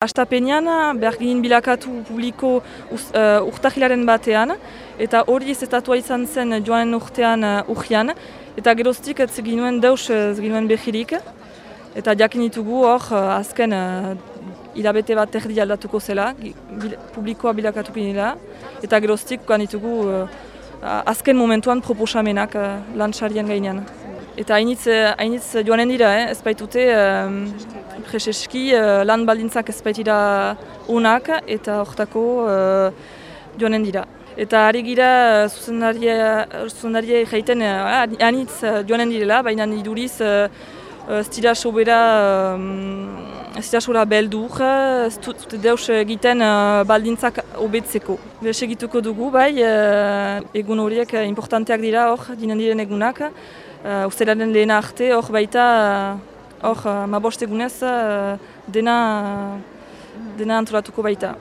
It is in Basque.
Astapenean, behar ginen bilakatu publiko uh, urtahilaren batean, eta hori ez izan zen joanen urtean uh, urgian, eta geroztik ez ginuen deus ez ginuen behirik, eta jakin ditugu hor uh, azken uh, hilabete bat erdi aldatuko zela, bil, publikoa bilakatu ginela, eta geroztik ditugu uh, azken momentuan proposamenak uh, lantxarien gainean. Eta hainitz, hainitz joanen dira, eh? ez baitute um, preseski uh, lan baldintzak ez baitira unak eta hortako uh, joanen dira. Eta ari gira zuzendaria jaiten uh, hainitz joanen direla, baina iduriz uh, ez dira sobera ez dira sobera beldur, ez dute deus egiten uh, baldintzak hobetzeko. Bese egituko dugu, bai, uh, egun horiek importanteak dira hor, dinen diren egunak. Uh, Uztelaren lehena arte, hor baita, hor, uh, mabost egunez, uh, dena, dena antolatuko baita.